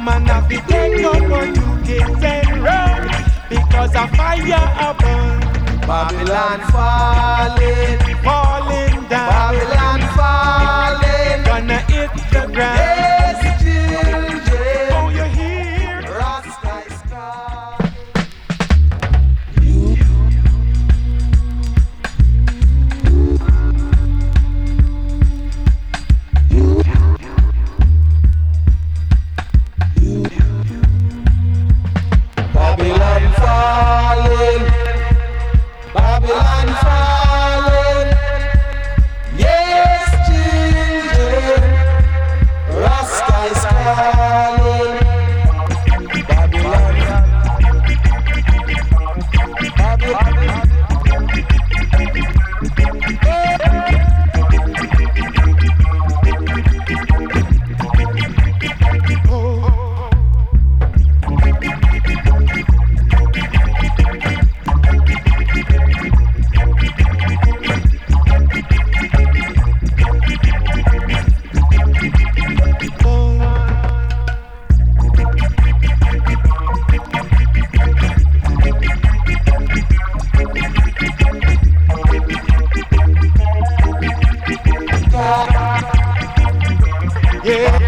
Man, have to take up on you kings and run because a fire upon Babylon falling. yeah.